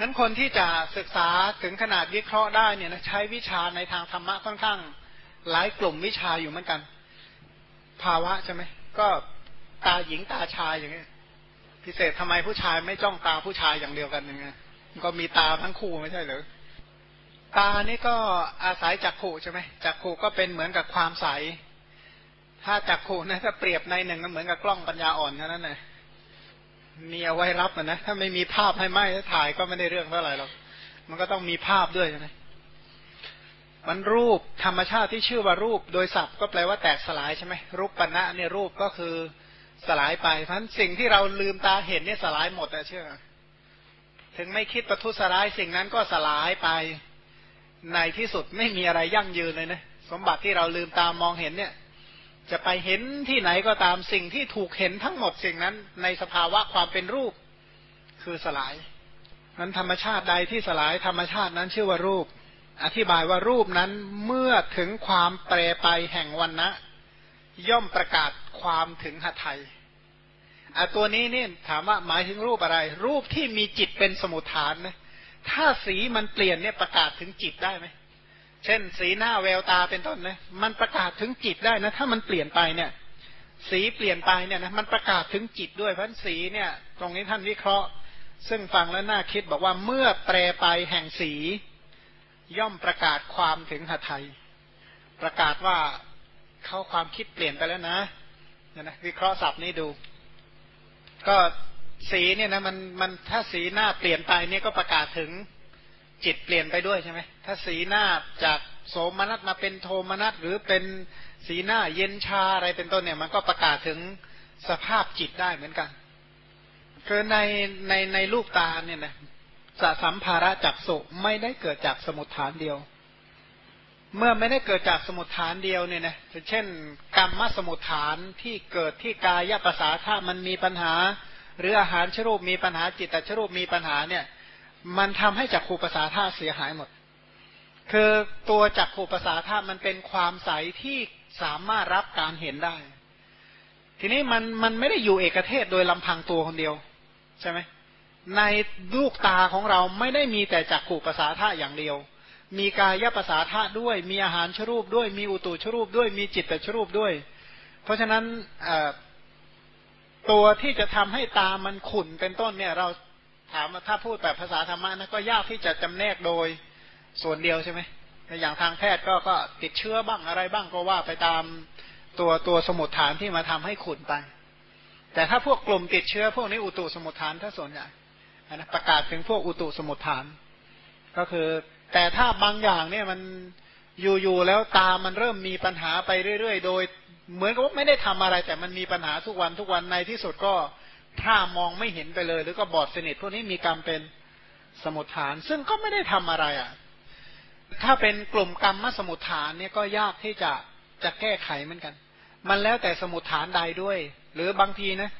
นั้นคนที่จะศึกษาถึงขนาดวิเคราะห์ได้เนี่ยนะใช้วิชาในทางธรรมะค่อนข้าง หลายกลุ่มวิชาอยู่เหมือนกัน ภาวะใช่ไหมก็ตาหญิงตาชายอย่างเงี้ยพิเศษทำไมผู้ชายไม่จ้องตาผู้ชายอย่างเดียวกันยังไงก็มีตาทั้งคู่ไม่ใช่หรือตานี่ก็อาศัยจักขู่ใช่ไหมจักขู่ก็เป็นเหมือนกับความใส ถ้าจักขู่นะถ้าเปรียบในหนึ่งก็เหมือนกับกล้องปัญญาอ่อนเท่านั้นเลย มีเอาไว้รับนะถ้าไม่มีภาพให้ไหมถ่ายก็ไม่ได้เรื่องเท่าไหร่หรอกมันก็ต้องมีภาพด้วยใช่ไหมมันรูปธรรมชาติที่ชื่อว่ารูปโดยศัพท์ก็แปลว่าแตกสลายใช่ไหมรูปปัญญะเนี่ยรูปก็คือสลายไปเพราะสิ่งที่เราลืมตาเห็นเนี่ยสลายหมดนะเชื่อ ถึงไม่คิดประทุษร้ายสิ่งนั้นก็สลายไปในที่สุดไม่มีอะไรยั่งยืนเลยนะสมบัติที่เราลืมตามองเห็นเนี่ย จะไปเห็นที่ไหนก็ตามสิ่งที่ถูกเห็นทั้งหมดสิ่งนั้น ในสภาวะความเป็นรูปคือสลาย นั้นธรรมชาติใดที่สลายธรรมชาตินั้นชื่อว่ารูป อธิบายว่ารูปนั้นเมื่อถึงความแปรไปแห่งวันนะย่อมประกาศความถึงหทัยอะตัวนี้นี่ถามว่าหมายถึงรูปอะไร รูปที่มีจิตเป็นสมุทฐานนะถ้าสีมันเปลี่ยนเนี่ยประกาศถึงจิตได้ไหม เช่น สีหน้าแววตาเป็นต้นนะมันประกาศถึงจิตได้นะ ถ้ามันเปลี่ยนไปเนี่ย สีเปลี่ยนไปเนี่ยนะมันประกาศถึงจิตด้วยเพราะสีเนี่ย ตรงนี้ท่านวิเคราะห์ ซึ่งฟังแล้วน่าคิดบอกว่าเมื่อแปรไปแห่งสี ย่อมประกาศความถึงหทัยประกาศว่าเขาความคิดเปลี่ยนไปแล้วนะเนี่ยนะวิเคราะห์ศัพท์นี้ดู ก็สีเนี่ยนะมันมันถ้าสีหน้าเปลี่ยนไปเนี่ยก็ประกาศถึง จิตเปลี่ยนไปด้วยใช่ไหมถ้าสีหน้าจากโสมนัสมาเป็นโทมนัสหรือเป็นสีหน้าเย็นชาอะไรเป็นต้นเนี่ย มันก็ประกาศถึงสภาพจิตได้เหมือนกันคือในในในลูกตาเนี่ยนะสสัมภาระจักสุไม่ได้เกิดจากสมุทฐานเดียว เมื่อไม่ได้เกิดจากสมุทฐานเดียวเนี่ยนะเช่น กรรมสมุทฐานที่เกิดที่กายภาษาถ้ามันมีปัญหา หรืออาหารชรูปมีปัญหาจิตตชรูปมีปัญหาเนี่ย มันทำให้จักขูภาษาธาตุเสียหายหมด คือตัวจักขูภาษาธาตุมันเป็นความใสที่สามารถรับการเห็นได้ ทีนี้มันมันไม่ได้อยู่เอกเทศโดยลำพังตัวคนเดียว ใช่ไหมในลูกตาของเราไม่ได้มีแต่จักขูภาษาธาตุอย่างเดียว มีกายภาษาธาตุด้วย มีอาหารชรูปด้วย มีอุตุชรูปด้วย มีจิตตชรูปด้วย เพราะฉะนั้นตัวที่จะทำให้ตามันขุ่นเป็นต้นเนี่ย เรา ถามถ้าพูดแบบภาษาธรรมะนะก็ยากที่จะจำแนกโดยส่วนเดียวใช่ไหมอย่างทางแพทย์ก็ก็ติดเชื้อบ้างอะไรบ้างก็ว่าไปตามตัวตัวสมุดฐานที่มาทำให้ขุนไป แต่ถ้าพวกกลุ่มติดเชื้อพวกนี้อุตุสมุดฐานถ้าส่วนใหญ่นะประกาศถึงพวกอุตุสมุดฐาน ก็คือ แต่ถ้าบางอย่างเนี่ยมันอยู่ๆแล้วตามันเริ่มมีปัญหาไปเรื่อย ๆ โดย เหมือนกับว่าไม่ได้ทำอะไร แต่มันมีปัญหาทุกวันทุกวันในที่สุดก็ ถ้ามองไม่เห็นไปเลย หรือก็บอดสนิทพวกนี้มีกรรมเป็นสมุทฐาน ซึ่งก็ไม่ได้ทำอะไรอะ ถ้าเป็นกลุ่มกรรมมสมุทฐานเนี่ยก็ยากที่จะจะแก้ไขเหมือนกัน มันแล้วแต่สมุทฐานใดด้วย หรือบางทีนะ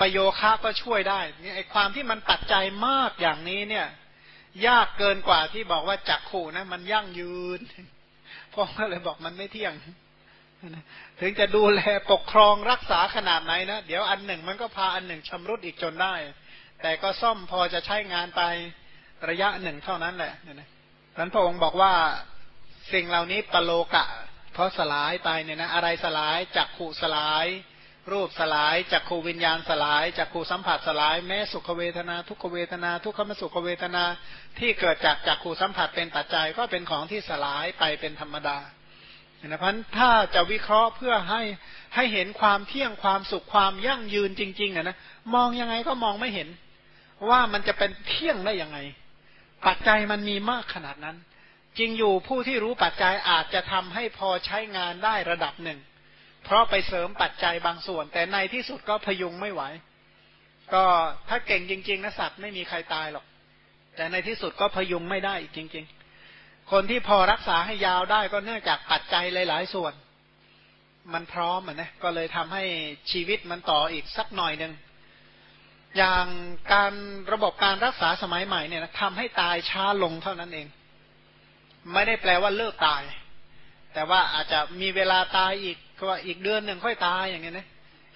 ประโยคะก็ช่วยได้เนี่ยไอความที่มันปัจจัยมากอย่างนี้เนี่ย ยากเกินกว่าที่บอกว่าจักขู่นะ มันยั่งยืนพ่อก็เลยบอกมันไม่เที่ยง ถึงจะดูแลปกครองรักษาขนาดไหนนะ เดี๋ยวอันหนึ่งมันก็พาอันหนึ่งชำรุดอีกจนได้ แต่ก็ซ่อมพอจะใช้งานไประยะหนึ่งเท่านั้นแหละนะนั้นพระองค์บอกว่าสิ่งเหล่านี้ปโลกะ เพราะสลายไปเนี่ยนะ อะไรสลายจักขู่สลาย รูปสลายจักขูวิญญาณสลายจักขูสัมผัสสลาย แม้สุขเวทนา ทุกขเวทนา ทุกขมสุขเวทนาที่เกิดจากจักขูสัมผัสเป็นปัจจัยก็เป็นของที่สลายไปเป็นธรรมดา นะพันถ้าจะวิเคราะห์เพื่อให้ให้เห็นความเที่ยงความสุขความยั่งยืนจริงๆอะนะมองยังไงก็มองไม่เห็น ว่ามันจะเป็นเที่ยงได้ยังไง ปัจจัยมันมีมากขนาดนั้น จริงอยู่ผู้ที่รู้ปัจจัยอาจจะทำให้พอใช้งานได้ระดับหนึ่ง เพราะไปเสริมปัจจัยบางส่วน แต่ในที่สุดก็พยุงไม่ไหว ก็ถ้าเก่งจริง ๆนะสัตว์ไม่มีใครตายหรอก แต่ในที่สุดก็พยุงไม่ได้จริง ๆ คนที่พอรักษาให้ยาวได้ก็เนื่องจากปัจจัยหลาย ๆ ส่วน มันพร้อมอะนะก็เลยทำให้ชีวิตมันต่ออีกสักหน่อยหนึ่งอย่างการระบบการรักษาสมัยใหม่เนี่ยนะทำให้ตายช้าลงเท่านั้นเอง ไม่ได้แปลว่าเลิกตาย แต่ว่าอาจจะมีเวลาตายอีกก็ว่าอีกเดือนหนึ่งค่อยตายอย่างเงี้ยนะ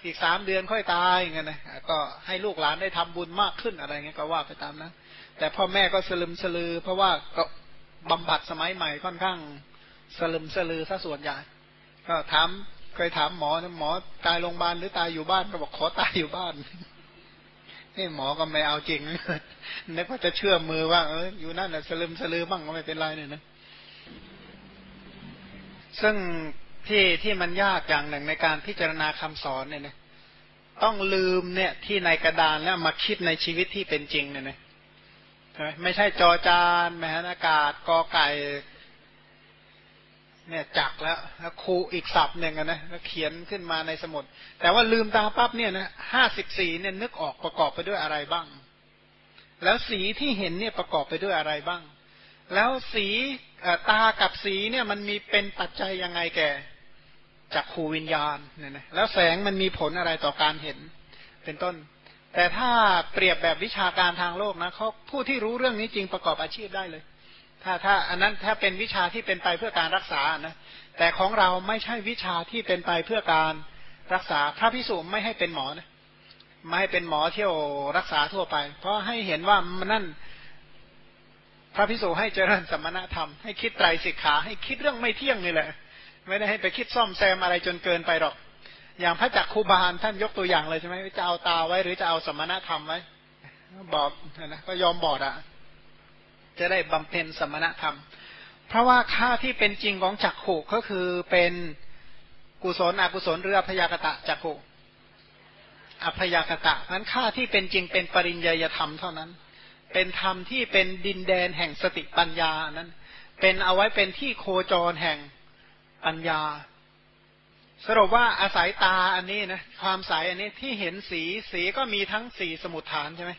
อีกสามเดือนค่อยตายอย่างเงี้ยนะก็ให้ลูกหลานได้ทำบุญมากขึ้นอะไรเงี้ยก็ว่าไปตามนั้นแต่พ่อแม่ก็สลึมสลือ เพราะว่าก็ บำบัดสมัยใหม่ค่อนข้างสลึมสลือซะส่วนใหญ่ก็ถามเคยถามหมอหมอตายโรงพยาบาลหรือตายอยู่บ้านก็บอกขอตายอยู่บ้านนี่หมอก็ไม่เอาจริงนึกว่าจะเชื่อมือว่าเอออยู่นั่นแหละสลึมสลือบ้างก็ไม่เป็นไรเนี่ยนะซึ่งที่ที่มันยากอย่างหนึ่งในการพิจารณาคำสอนเนี่ยนะต้องลืมเนี่ยที่ในกระดานแล้วมาคิดในชีวิตที่เป็นจริงเนี่ยนะ ไม่ใช่จอจานแมหนากาศกอไก่ เนี่ยจักแล้วแล้วครูอีกศัพท์หนึ่งนะแล้วเขียนขึ้นมาในสมุด แต่ว่าลืมตาปั๊บเนี่ยนะห้าสิบสีเนี่ยนึกออกประกอบไปด้วยอะไรบ้าง แล้วสีที่เห็นเนี่ยประกอบไปด้วยอะไรบ้าง แล้วสีตากับสีเนี่ยมันมีเป็นปัจจัยยังไงแก่จากขูวิญญาณเนี่ยนะแล้วแสงมันมีผลอะไรต่อการเห็น เป็นต้น แต่ถ้าเปรียบแบบวิชาการทางโลกนะเขาผู้ที่รู้เรื่องนี้จริงประกอบอาชีพได้เลย ถ้าถ้าอันนั้นถ้าเป็นวิชาที่เป็นไปเพื่อการรักษานะแต่ของเราไม่ใช่วิชาที่เป็นไปเพื่อการรักษาพระพิสุไม่ให้เป็นหมอนะไม่ให้เป็นหมอเที่ยวรักษาทั่วไป เพราะให้เห็นว่ามันนั่นพระพิสุให้เจริญสมณธรรมให้คิดไตรสิกขาให้คิดเรื่องไม่เที่ยงนี่แหละ ไม่ได้ให้ไปคิดซ่อมแซมอะไรจนเกินไปหรอก อย่างพระจักคูบาลท่านยกตัวอย่างเลยใช่ไหมจะเอาตาไว้ หรือจะเอาสมณธรรมไว้บอกนะก็ยอมบอดอะ จะได้บำเพ็ญสมณธรรม เพราะว่าค่าที่เป็นจริงของจักขุก็คือเป็นกุศลอกุศลหรืออพยากตะจักขุอพยากตะนั้นค่าที่เป็นจริงเป็นปริญญาธรรมเท่านั้น เป็นธรรมที่เป็นดินแดนแห่งสติปัญญานั้น เป็นเอาไว้เป็นที่โคจรแห่งปัญญา สรุปว่าอาศัยตาอันนี้นะความใสอันนี้ที่เห็นสีสีก็มีทั้งสีสมุทฐานใช่ไหม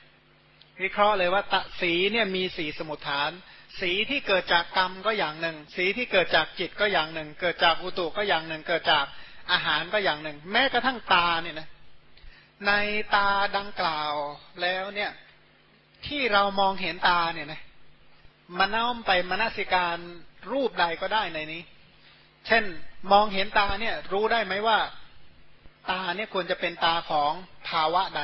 วิเคราะห์เลยว่าตสีเนี่ยมีสีสมุทฐาน สีที่เกิดจากกรรมก็อย่างหนึ่ง สีที่เกิดจากจิตก็อย่างหนึ่ง เกิดจากอุตุก็อย่างหนึ่ง เกิดจากอาหารก็อย่างหนึ่ง แม้กระทั่งตาเนี่ยนะในตาดังกล่าวแล้วเนี่ย ที่เรามองเห็นตาเนี่ยนะมันน้อมไปมนสิการรูปใดก็ได้ในนี้ เช่นมองเห็นตาเนี่ย รู้ได้ไหมว่า ตาเนี่ยควรจะเป็นตาของภาวะใด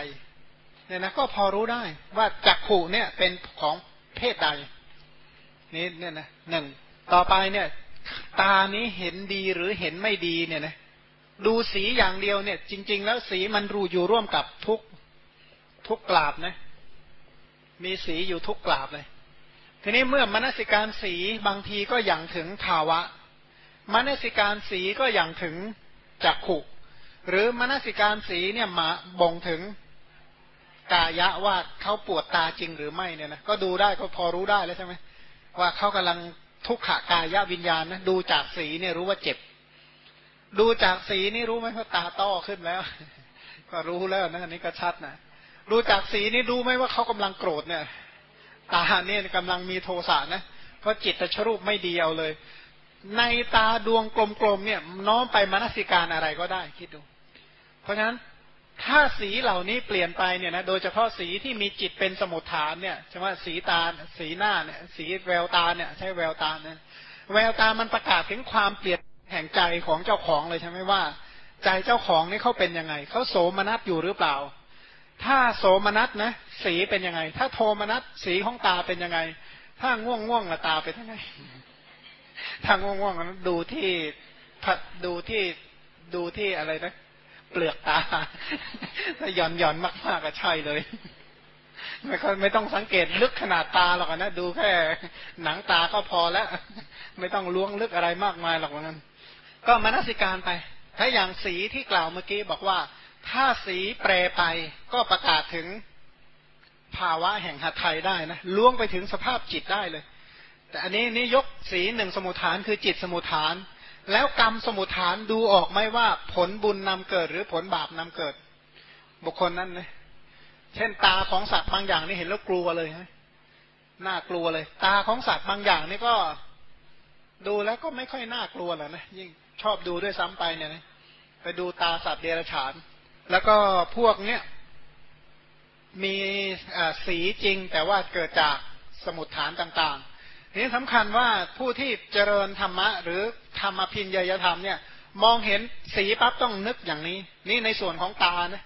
เนี่ยนะก็พอรู้ได้ว่าจักขู่เนี่ยเป็นของเพศใด นี่เนี่ยนะหนึ่งต่อไปเนี่ย ตานี้เห็นดีหรือเห็นไม่ดีเนี่ยนะดูสีอย่างเดียวเนี่ย จริง ๆ แล้วสีมันรูอยู่ร่วมกับทุกทุกกราบนะ มีสีอยู่ทุกกราบเลย ทีนี้เมื่อมนสิการสีบางทีก็อย่างถึงภาวะ มนสิการสีก็อย่างถึงจักขุหรือมนสิการสีเนี่ยมาบ่งถึงกายะว่าเขาปวดตาจริงหรือไม่เนี่ยนะก็ดูได้ก็พอรู้ได้แล้วใช่ไหมว่าเขากำลังทุกขากายะวิญญาณนะดูจากสีเนี่ยรู้ว่าเจ็บ ดูจากสีนี่รู้ไหมว่าตาต้อขึ้นแล้ว ก็รู้แล้วนะอันนี้ก็ชัดนะดูจากสีนี่รู้ไหมว่าเขากำลังโกรธเนี่ย ตาเนี่ยกำลังมีโทสะนะเพราะจิตตชรูปไม่ดีเอาเลย ในตาดวงกลมๆเนี่ย น้อมไปมนสิการอะไรก็ได้คิดดู เพราะฉะนั้นถ้าสีเหล่านี้เปลี่ยนไปเนี่ยนะโดยเฉพาะสีที่มีจิตเป็นสมุทฐานเนี่ยใช่ไหมสีตาสีหน้าเนี่ย สีแววตาเนี่ย ใช่แววตาเนี่ยแววตามันประกาศถึงความเปลี่ยนแห่งใจของเจ้าของเลยใช่ไหมว่า ใจเจ้าของนี่เขาเป็นยังไงเขาโสมนัสอยู่หรือเปล่า ถ้าโสมนัสนะสีเป็นยังไง ถ้าโทมนัสสีของตาเป็นยังไง ถ้าง่วงง่วงละตาเป็นยังไง ถ้าง่วงๆมันดูที่ดูที่ดูที่อะไรนะเปลือกตาถ้าหย่อนหย่อนมากๆก็ใช่เลยไม่ค่อยไม่ต้องสังเกตลึกขนาดตาหรอกนะดูแค่หนังตาก็พอแล้ว ไม่ต้องล้วงลึกอะไรมากมายหรอกนั้น ก็มนสิการไป ถ้าอย่างสีที่กล่าวเมื่อกี้บอกว่า ถ้าสีแปรไปก็ประกาศถึงภาวะแห่งหัตไทยได้นะล่วงไปถึงสภาพจิตได้เลย แต่อันนี้นี่ยกสีหนึ่งสมุทฐานคือจิตสมุทฐาน แล้วกรรมสมุทฐานดูออกไหมว่าผลบุญนำเกิดหรือผลบาปนำเกิด บุคคลนั้นนะเช่นตาของสัตว์บางอย่างนี่เห็นแล้วกลัวเลยฮะน่ากลัวเลย ตาของสัตว์บางอย่างนี่ก็ดูแล้วก็ไม่ค่อยน่ากลัวแหละนะ ยิ่งชอบดูด้วยซ้ำไปเนี่ยนะไปดูตาสัตว์เดรัจฉาน แล้วก็พวกเนี้ยมีสีจริงแต่ว่าเกิดจากสมุดฐานต่างๆ นี่สำคัญว่าผู้ที่เจริญธรรมะ หรือธรรมพินยยธรรมเนี่ย มองเห็นสีปั๊บต้องนึกอย่างนี้ นี่ในส่วนของตานะ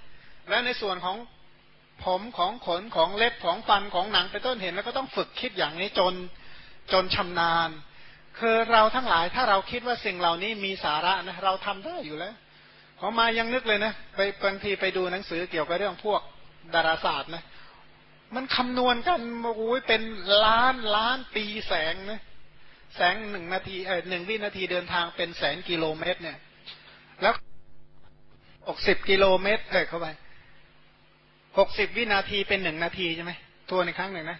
และในส่วนของผมของขนของเล็บของฟันของหนังไปต้นเห็นแล้วก็ต้องฝึกคิดอย่างนี้จนจนชำนาญ คือเราทั้งหลายถ้าเราคิดว่าสิ่งเหล่านี้มีสาระนะเราทำได้อยู่แล้วพอมายังนึกเลยนะ ไปบางทีไปดูหนังสือเกี่ยวกับเรื่องพวกดาราศาสตร์นะ มันคำนวณกันโอ้ยเป็นล้านล้านปีแสงนะแสงหนึ่งนาทีเออหนึ่งวินาทีเดินทางเป็นแสนกิโลเมตร เนี่ย แล้วหกสิบกิโลเมตรเออเข้าไปหกสิบวินาทีเป็นหนึ่งนาทีใช่ไหมตัวในครั้งหนึ่งนะ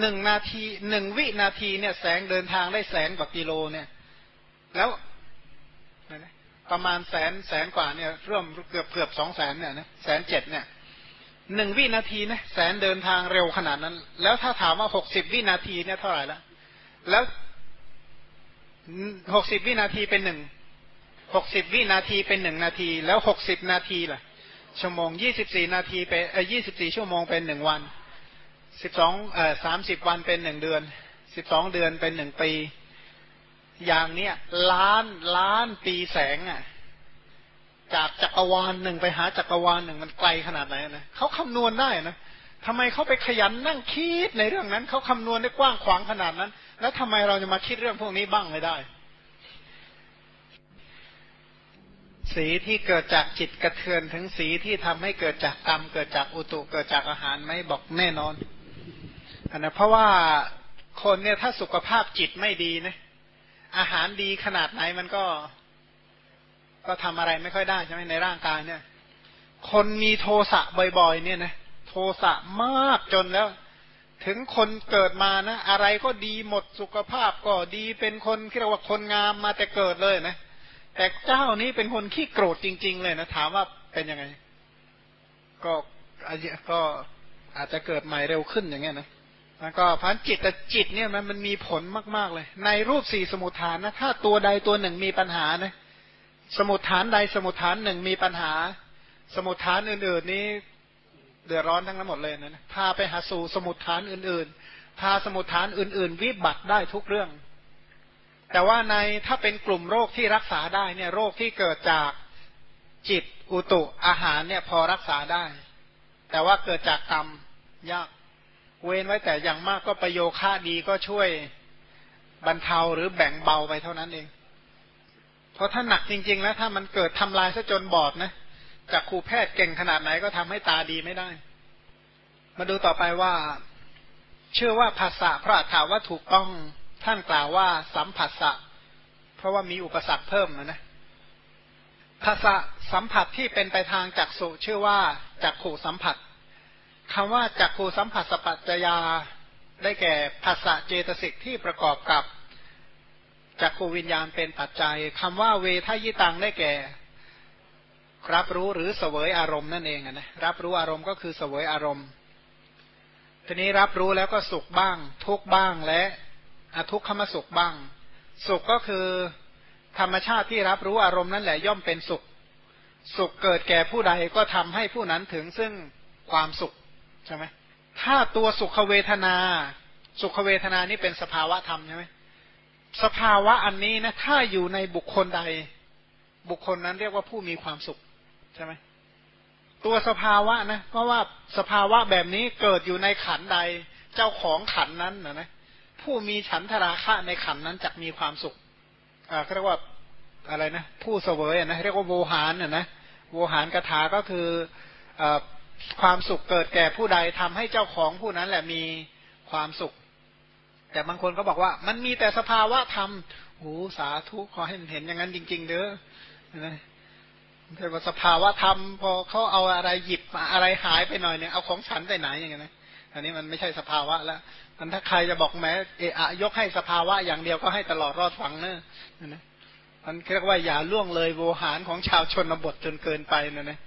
หนึ่งนาทีหนึ่งวินาทีเนี่ย แสงเดินทางได้แสนกว่ากิโลเนี่ย แล้วประมาณแสนแสนกว่าเนี่ยร่วมเกือบเกือบสองแสนเนี่ยนะแสนเจ็ดเนี่ย หนึ่งวินาทีนะแสนเดินทางเร็วขนาดนั้น แล้วถ้าถามว่าหกสิบวินาทีเนี่ยเท่าไหร่ละแล้วหกสิบวินาทีเป็นหนึ่งหกสิบวินาทีเป็นหนึ่งนาที แล้วหกสิบนาทีล่ะ ชั่วโมงยี่สิบสี่นาทีเป็นเอยี่สิบสี่ชั่วโมงเป็นหนึ่งวันสิบสองเอ่อสามสิบวันเป็นหนึ่งเดือนสิบสองเดือนเป็นหนึ่งปี อย่างเนี้ยล้านล้านปีแสงอะ จากจักรวาลหนึ่งไปหาจักรวาลหนึ่งมันไกลขนาดไหนนะเขาคำนวณได้นะทำไมเขาไปขยันนั่งคิดในเรื่องนั้นเขาคำนวณได้กว้างขวางขนาดนั้น แล้วทำไมเราจะมาคิดเรื่องพวกนี้บ้างไม่ได้ สีที่เกิดจากจิตกระเทือนถึงสีที่ทำให้เกิดจากกรรม เกิดจากอุตุเกิดจากอาหารไหมบอกแน่นอนอันนะเพราะว่าคนเนี่ยถ้าสุขภาพจิตไม่ดีนะอาหารดีขนาดไหนมันก็ ก็ทำอะไรไม่ค่อยได้ใช่ไหมในร่างกายเนี่ย คนมีโทสะบ่อยๆ เนี่ยนะโทสะมากจนแล้ว ถึงคนเกิดมานะอะไรก็ดีหมดสุขภาพก็ดีเป็นคนที่เรียกว่าคนงามมาแต่เกิดเลยนะแต่เจ้านี้เป็นคนขี้โกรธจริง ๆ เลยนะถามว่าเป็นยังไง ก็ก็อาจจะเกิดใหม่เร็วขึ้นอย่างเงี้ยนะแล้วก็พันจิตแต่จิตเนี่ยมันมันมีผลมาก ๆ เลย ในรูปสี่สมุทฐานนะถ้าตัวใดตัวหนึ่งมีปัญหานะ สมุทฐานใดสมุทฐานหนึ่งมีปัญหา สมุทฐานอื่น ๆ นี้เดือดร้อนทั้งนั้นหมดเลยนะพาไปหาสู่สมุทฐานอื่น ๆ พาสมุทฐานอื่น ๆ วิบัติได้ทุกเรื่อง แต่ว่าในถ้าเป็นกลุ่มโรคที่รักษาได้เนี่ยโรคที่เกิดจากจิตอุตุอาหารเนี่ยพอรักษาได้ แต่ว่าเกิดจากกรรมยาก เว้นไว้แต่อย่างมากก็ประโยค่าดีก็ช่วยบรรเทาหรือแบ่งเบาไปเท่านั้นเอง เพราะถ้าหนักจริง ๆ แล้ว ถ้ามันเกิดทำลายซะจนบอดนะจากครูแพทย์เก่งขนาดไหนก็ทำให้ตาดีไม่ได้ มาดูต่อไปว่า เชื่อว่าภาษาพระถาว่าถูกต้องท่านกล่าวว่าสัมผัสสะเพราะว่ามีอุปสรรคเพิ่มนะภาษาสัมผัสที่เป็นไปทางจักสุชื่อว่าจักขู่สัมผัสคำว่าจักขู่สัมผัสสปัจจยาได้แก่ภาษาเจตสิกที่ประกอบกับ จักขูวิญญาณเป็นปัจจัยคำว่าเวทายตังได้แก่ รับรู้หรือเสวยอารมณ์นั่นเองนะรับรู้อารมณ์ก็คือเสวยอารมณ์ ทีนี้รับรู้แล้วก็สุขบ้าง ทุกบ้างและอทุกขมสุขบ้าง สุขก็คือธรรมชาติที่รับรู้อารมณ์นั่นแหละย่อมเป็นสุข สุขเกิดแก่ผู้ใดก็ทำให้ผู้นั้นถึงซึ่งความสุขใช่ไหมถ้าตัวสุขเวทนา สุขเวทนานี่เป็นสภาวะธรรมใช่ไหม สภาวะอันนี้นะถ้าอยู่ในบุคคลใด บุคคลนั้นเรียกว่าผู้มีความสุขใช่ไหมตัวสภาวะนะเพราะว่าสภาวะแบบนี้เกิดอยู่ในขันใด เจ้าของขันนั้นนะนะผู้มีฉันทราคะในขันนั้นจะมีความสุขอ่าเรียกว่าอะไรนะผู้เสวยนะเรียกว่าโวหารนะนะโวหารกถาก็คืออความสุขเกิดแก่ผู้ใดทำให้เจ้าของผู้นั้นแหละมีความสุข แต่บางคนก็บอกว่า มันมีแต่สภาวะธรรมโอ้สาธุขอให้เห็นอย่างนั้นจริง ๆ เด้อนะแต่ว่าสภาวะธรรม พอเขาเอาอะไรหยิบอะไรหายไปหน่อยเนี่ยเอาของฉันไปไหนอย่างเงี้ยนะอันนี้มันไม่ใช่สภาวะแล้วมันถ้าใครจะบอกแม้เอะยกให้สภาวะอย่างเดียวก็ให้ตลอดรอดฟังเนอะนะมันเรียกว่าอย่าล่วงเลยโวหารของชาวชนบทจนเกินไปนะนะ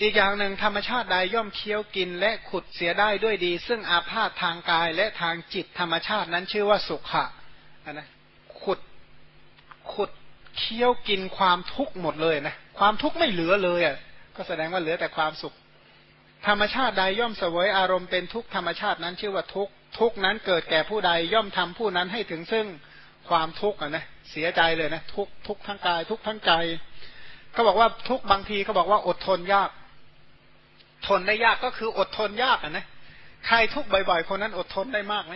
อีกอย่างหนึ่งธรรมชาติใดย่อมเคี้ยวกินและขุดเสียได้ด้วยดี ซึ่งอาพาธทางกายและทางจิตธรรมชาตินั้นชื่อว่าสุขะนะขุดขุดเคี้ยวกินความทุกข์หมดเลยนะความทุกข์ไม่เหลือเลยอะก็แสดงว่าเหลือแต่ความสุข ธรรมชาติใดย่อมเสวยอารมณ์เป็นทุกข์ธรรมชาตินั้นชื่อว่าทุกข์ทุกนั้นเกิดแก่ผู้ใดย่อมทำผู้นั้นให้ถึงซึ่งความทุกข์อะนะเสียใจเลยนะทุกทุกทั้งกาย ทุกทั้งใจเขาบอกว่าทุกบางทีเขาบอกว่าอดทนยาก ทนได้ยากก็คืออดทนยากอะนะใครทุกข์บ่อยๆ คนนั้นอดทนได้มากไหม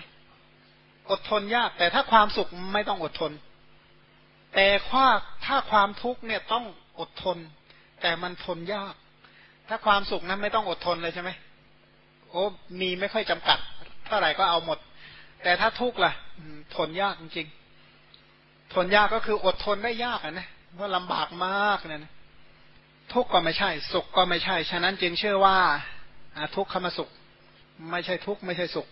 อดทนยาก แต่ถ้าความสุขไม่ต้องอดทน แต่ว่าถ้าความทุกข์เนี่ยต้องอดทน แต่มันทนยาก ถ้าความสุขนั้นไม่ต้องอดทนเลยใช่ไหมโอ้มีไม่ค่อยจำกัดเท่าไหร่ก็เอาหมด แต่ถ้าทุกข์ล่ะทนยากจริงๆทนยากก็คืออดทนได้ยากนะว่าะลำบากมากเนี่ยนะ ทุกข์ก็ไม่ใช่ สุขก็ไม่ใช่ ฉะนั้นจึงเชื่อว่าทุกขมสุข ไม่ใช่ทุกข์ไม่ใช่สุข